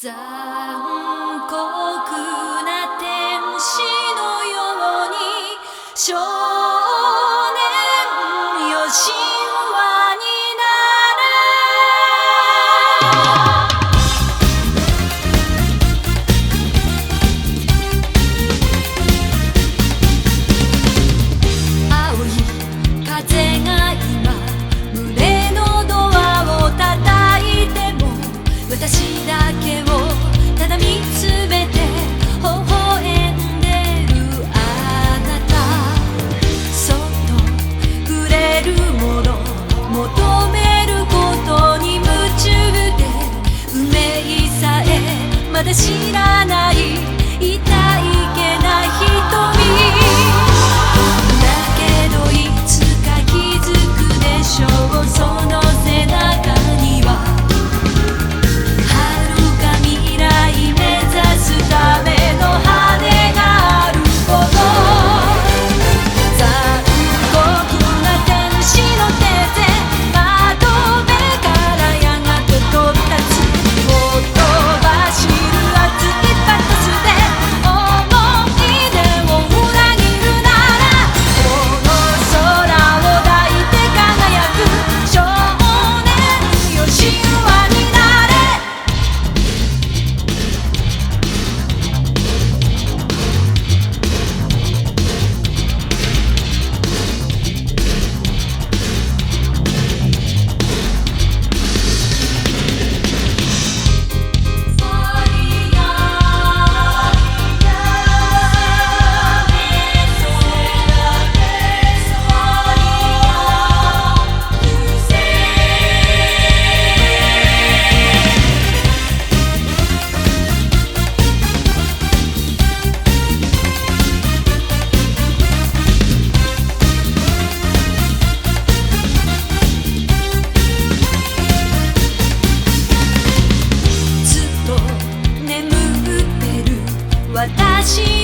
残酷な天使のようにまだ知らない私